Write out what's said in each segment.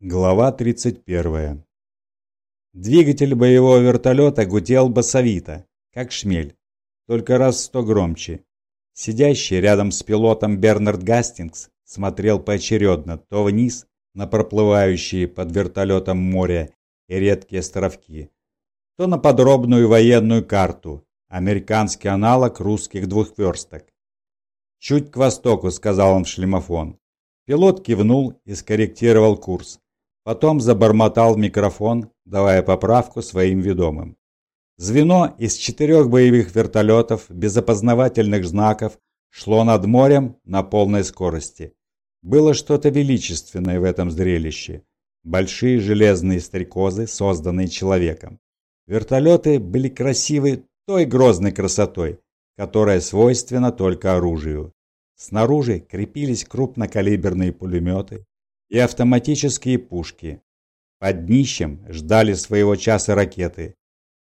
Глава 31. Двигатель боевого вертолета гудел басовито, как шмель, только раз сто громче. Сидящий рядом с пилотом Бернард Гастингс смотрел поочередно то вниз на проплывающие под вертолетом море и редкие островки, то на подробную военную карту, американский аналог русских двухверсток. «Чуть к востоку», — сказал он в шлемофон. Пилот кивнул и скорректировал курс. Потом забормотал микрофон, давая поправку своим ведомым. Звено из четырех боевых вертолетов без опознавательных знаков шло над морем на полной скорости. Было что-то величественное в этом зрелище. Большие железные стрекозы, созданные человеком. Вертолеты были красивы той грозной красотой, которая свойственна только оружию. Снаружи крепились крупнокалиберные пулеметы, и автоматические пушки. Под днищем ждали своего часа ракеты.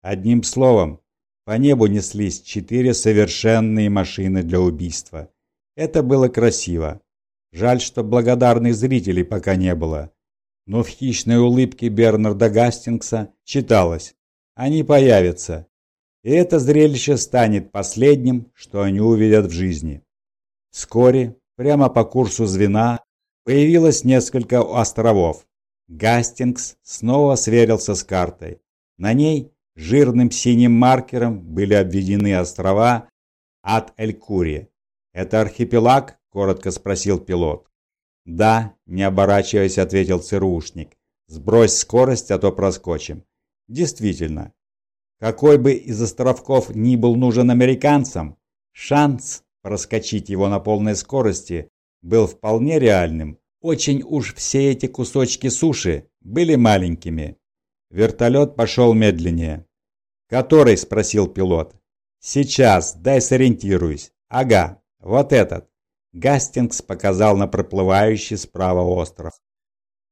Одним словом, по небу неслись четыре совершенные машины для убийства. Это было красиво. Жаль, что благодарных зрителей пока не было. Но в хищной улыбке Бернарда Гастингса читалось «Они появятся». И это зрелище станет последним, что они увидят в жизни. Вскоре, прямо по курсу звена, Появилось несколько островов. Гастингс снова сверился с картой. На ней жирным синим маркером были обведены острова от Эль-Кури. «Это архипелаг?» – коротко спросил пилот. «Да», – не оборачиваясь, ответил ЦРУшник. «Сбрось скорость, а то проскочим». «Действительно, какой бы из островков ни был нужен американцам, шанс проскочить его на полной скорости был вполне реальным. Очень уж все эти кусочки суши были маленькими. Вертолет пошел медленнее. «Который?» – спросил пилот. «Сейчас, дай сориентируюсь. Ага, вот этот». Гастингс показал на проплывающий справа остров.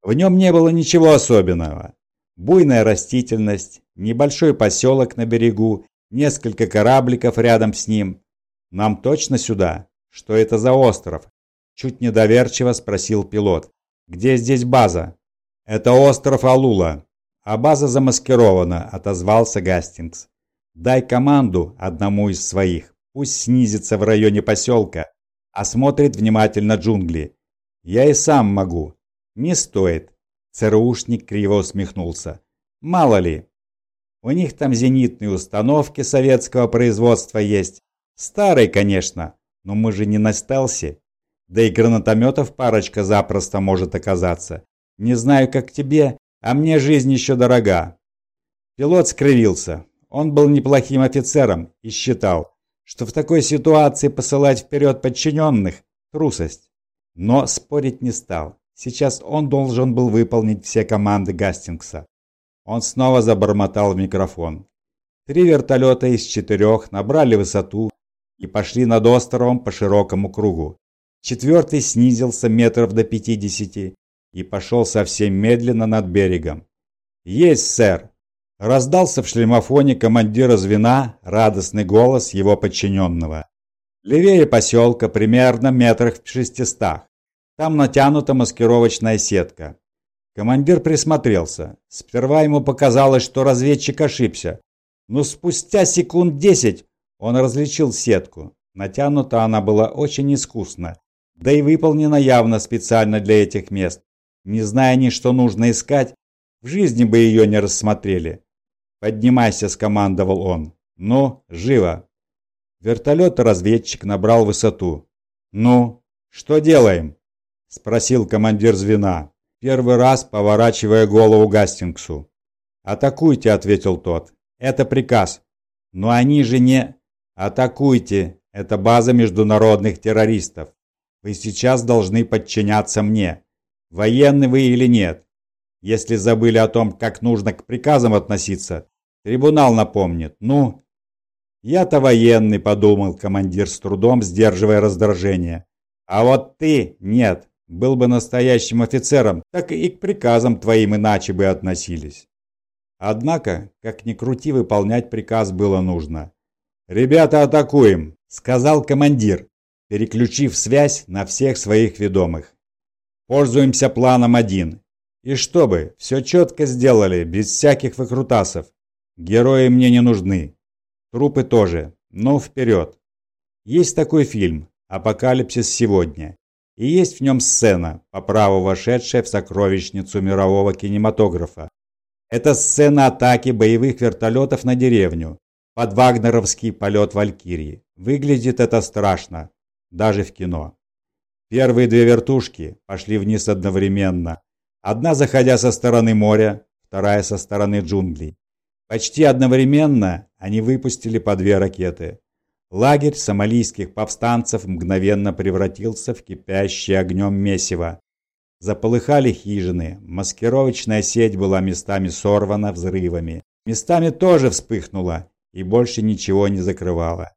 В нем не было ничего особенного. Буйная растительность, небольшой поселок на берегу, несколько корабликов рядом с ним. Нам точно сюда? Что это за остров? Чуть недоверчиво спросил пилот. «Где здесь база?» «Это остров Алула, а база замаскирована», – отозвался Гастингс. «Дай команду одному из своих, пусть снизится в районе поселка, осмотрит внимательно джунгли. Я и сам могу». «Не стоит», – ЦРУшник криво усмехнулся. «Мало ли, у них там зенитные установки советского производства есть. Старые, конечно, но мы же не на стелсе. Да и гранатометов парочка запросто может оказаться. Не знаю, как тебе, а мне жизнь еще дорога. Пилот скривился. Он был неплохим офицером и считал, что в такой ситуации посылать вперед подчиненных – трусость. Но спорить не стал. Сейчас он должен был выполнить все команды Гастингса. Он снова забормотал в микрофон. Три вертолета из четырех набрали высоту и пошли над островом по широкому кругу. Четвертый снизился метров до пятидесяти и пошел совсем медленно над берегом. «Есть, сэр!» Раздался в шлемофоне командира звена радостный голос его подчиненного. Левее поселка, примерно метрах в шестистах. Там натянута маскировочная сетка. Командир присмотрелся. Сперва ему показалось, что разведчик ошибся. Но спустя секунд десять он различил сетку. Натянута она была очень искусно да и выполнена явно специально для этих мест. Не зная ни что нужно искать, в жизни бы ее не рассмотрели. «Поднимайся», — скомандовал он. «Ну, живо!» Вертолет-разведчик набрал высоту. «Ну, что делаем?» — спросил командир звена, первый раз поворачивая голову Гастингсу. «Атакуйте», — ответил тот. «Это приказ». «Но они же не...» «Атакуйте! Это база международных террористов. Вы сейчас должны подчиняться мне. Военный вы или нет. Если забыли о том, как нужно к приказам относиться, трибунал напомнит. Ну, я-то военный, подумал командир с трудом, сдерживая раздражение. А вот ты нет. Был бы настоящим офицером, так и к приказам твоим иначе бы относились. Однако, как ни крути, выполнять приказ было нужно. «Ребята, атакуем!» – сказал командир, переключив связь на всех своих ведомых. Пользуемся планом 1. И чтобы все четко сделали, без всяких выкрутасов. Герои мне не нужны. Трупы тоже, но вперед. Есть такой фильм «Апокалипсис сегодня». И есть в нем сцена, по праву вошедшая в сокровищницу мирового кинематографа. Это сцена атаки боевых вертолетов на деревню, под вагнеровский полет Валькирии. Выглядит это страшно, даже в кино. Первые две вертушки пошли вниз одновременно. Одна заходя со стороны моря, вторая со стороны джунглей. Почти одновременно они выпустили по две ракеты. Лагерь сомалийских повстанцев мгновенно превратился в кипящее огнем месиво. Заполыхали хижины, маскировочная сеть была местами сорвана взрывами. Местами тоже вспыхнула и больше ничего не закрывала.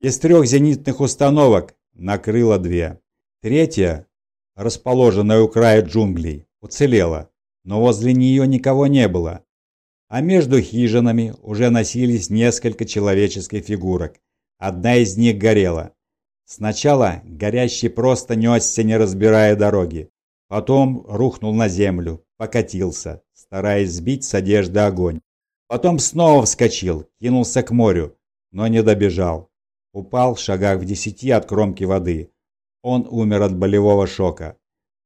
Из трех зенитных установок накрыло две. Третья, расположенная у края джунглей, уцелела, но возле нее никого не было. А между хижинами уже носились несколько человеческих фигурок, Одна из них горела. Сначала горящий просто несся, не разбирая дороги. Потом рухнул на землю, покатился, стараясь сбить с одежды огонь. Потом снова вскочил, кинулся к морю, но не добежал. Упал в шагах в десяти от кромки воды. Он умер от болевого шока.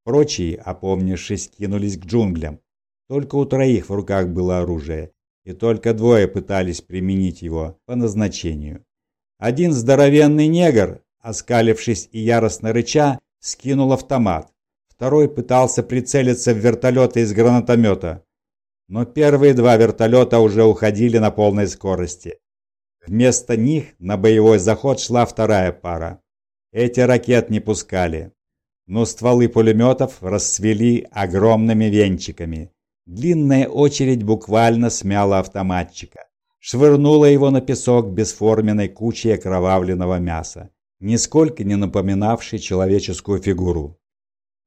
Прочие, опомнившись, кинулись к джунглям. Только у троих в руках было оружие, и только двое пытались применить его по назначению. Один здоровенный негр, оскалившись и яростно рыча, скинул автомат. Второй пытался прицелиться в вертолеты из гранатомета. Но первые два вертолета уже уходили на полной скорости. Вместо них на боевой заход шла вторая пара. Эти ракет не пускали. Но стволы пулеметов расцвели огромными венчиками. Длинная очередь буквально смяла автоматчика швырнула его на песок бесформенной кучей окровавленного мяса, нисколько не напоминавшей человеческую фигуру.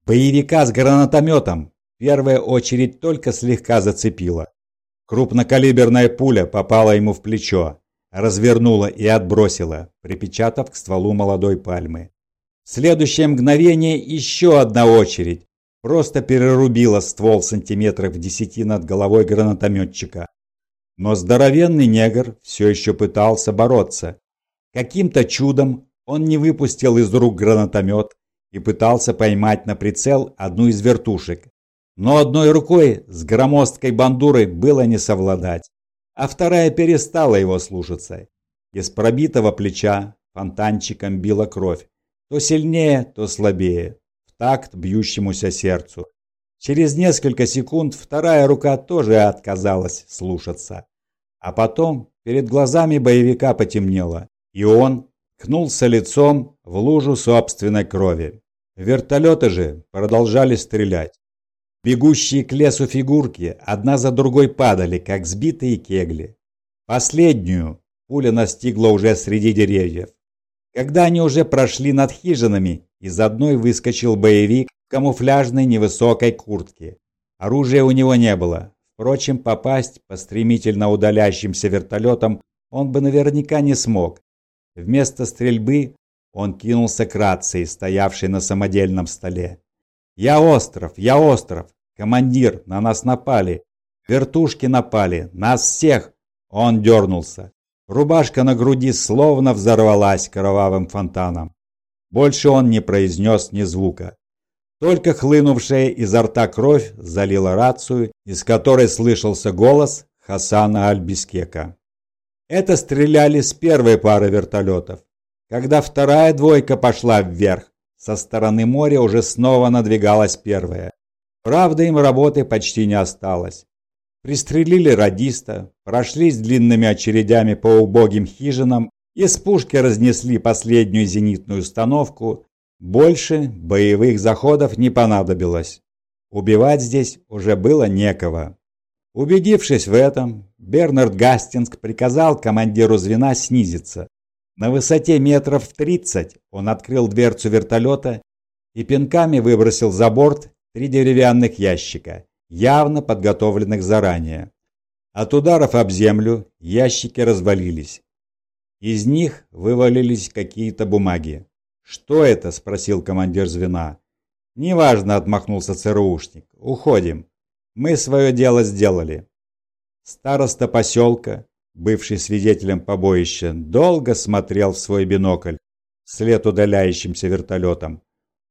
Боевика с гранатометом первая очередь только слегка зацепила. Крупнокалиберная пуля попала ему в плечо, развернула и отбросила, припечатав к стволу молодой пальмы. В следующее мгновение еще одна очередь просто перерубила ствол сантиметров в десяти над головой гранатометчика. Но здоровенный негр все еще пытался бороться. Каким-то чудом он не выпустил из рук гранатомет и пытался поймать на прицел одну из вертушек. Но одной рукой с громоздкой бандурой было не совладать, а вторая перестала его слушаться. Из пробитого плеча фонтанчиком била кровь, то сильнее, то слабее, в такт бьющемуся сердцу. Через несколько секунд вторая рука тоже отказалась слушаться. А потом перед глазами боевика потемнело, и он кнулся лицом в лужу собственной крови. Вертолеты же продолжали стрелять. Бегущие к лесу фигурки одна за другой падали, как сбитые кегли. Последнюю пуля настигла уже среди деревьев. Когда они уже прошли над хижинами, из одной выскочил боевик в камуфляжной невысокой куртке. Оружия у него не было. Впрочем, попасть по стремительно удаляющимся вертолетам он бы наверняка не смог. Вместо стрельбы он кинулся к рации, стоявшей на самодельном столе. «Я остров! Я остров! Командир, на нас напали! Вертушки напали! Нас всех!» Он дернулся. Рубашка на груди словно взорвалась кровавым фонтаном. Больше он не произнес ни звука. Только хлынувшая изо рта кровь залила рацию, из которой слышался голос Хасана Альбискека. Это стреляли с первой пары вертолетов. Когда вторая двойка пошла вверх, со стороны моря уже снова надвигалась первая. Правда, им работы почти не осталось. Пристрелили радиста, прошлись длинными очередями по убогим хижинам, из пушки разнесли последнюю зенитную установку. Больше боевых заходов не понадобилось. Убивать здесь уже было некого. Убедившись в этом, Бернард Гастингс приказал командиру звена снизиться. На высоте метров 30 он открыл дверцу вертолета и пинками выбросил за борт три деревянных ящика явно подготовленных заранее. От ударов об землю ящики развалились. Из них вывалились какие-то бумаги. «Что это?» – спросил командир звена. «Неважно», – отмахнулся ЦРУшник. «Уходим». Мы свое дело сделали. Староста поселка, бывший свидетелем побоища, долго смотрел в свой бинокль вслед удаляющимся вертолетам.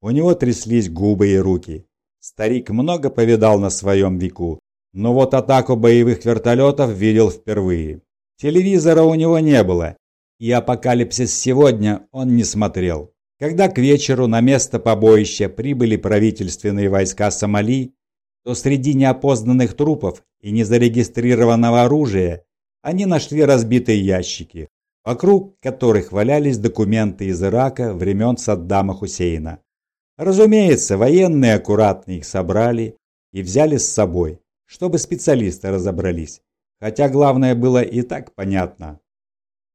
У него тряслись губы и руки. Старик много повидал на своем веку, но вот атаку боевых вертолетов видел впервые. Телевизора у него не было, и «Апокалипсис сегодня» он не смотрел. Когда к вечеру на место побоища прибыли правительственные войска Сомали, то среди неопознанных трупов и незарегистрированного оружия они нашли разбитые ящики, вокруг которых валялись документы из Ирака времен Саддама Хусейна. Разумеется, военные аккуратно их собрали и взяли с собой, чтобы специалисты разобрались. Хотя главное было и так понятно.